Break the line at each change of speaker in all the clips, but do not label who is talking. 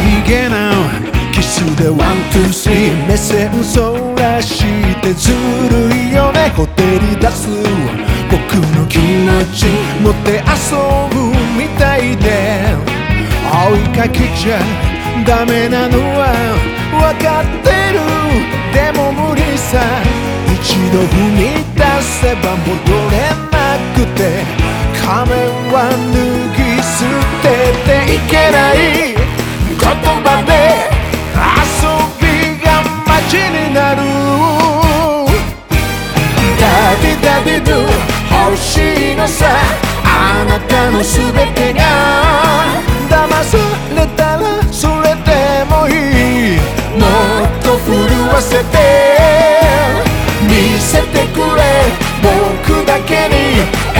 ひげなキスで one two three 目線そらしてずるいよねほてり出す僕の気持ち持って遊ぶみたいで追いかけちゃダメなのは分かってるでも無理さ一度踏み出せば戻れなくて仮面はさあなたの全てが。騙されたらそれでもいい。もっと震わせて見せてくれ。僕だけに笑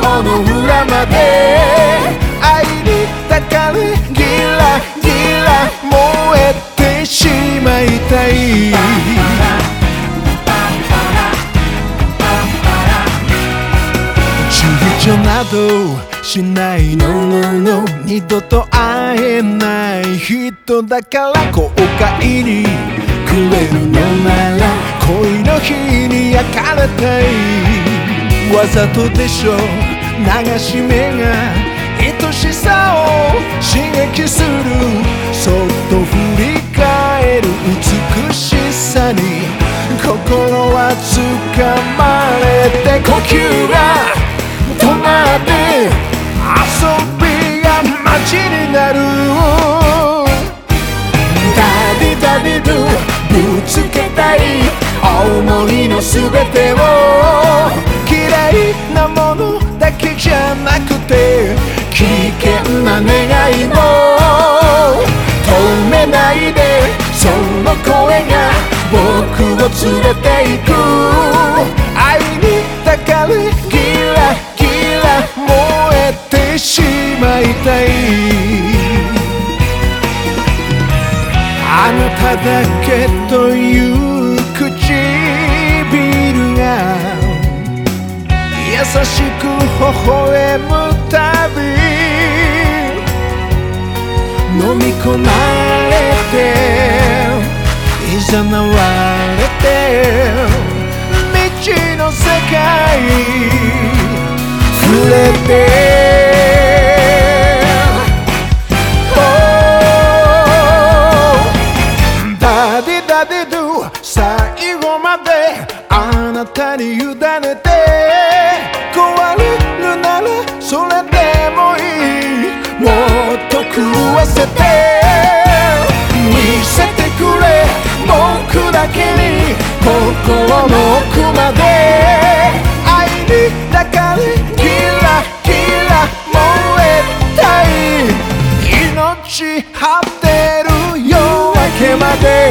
顔の裏まで。愛に抱かれギラギラ燃えてしまいたい。どしないののの二度と会えない人だから後悔にくれるのなら恋の日に焼かれたい。わざとでしょ。流し目が愛しさを刺激するそっと振り返る美しさに心は掴まれて呼吸が全てを嫌いなものだけじゃなくて危険な願いも止めないでその声が僕を連れて行く。愛に抱かれギラギラ燃えてしまいたい。あなただけという優しく微笑むたび飲み込まれていざなわれて未知の世界触れて。ダディダディドゥ最後まであなたに委ねて。心の奥まで。愛に抱かれキラキラ燃えたい。命張ってる夜明けまで。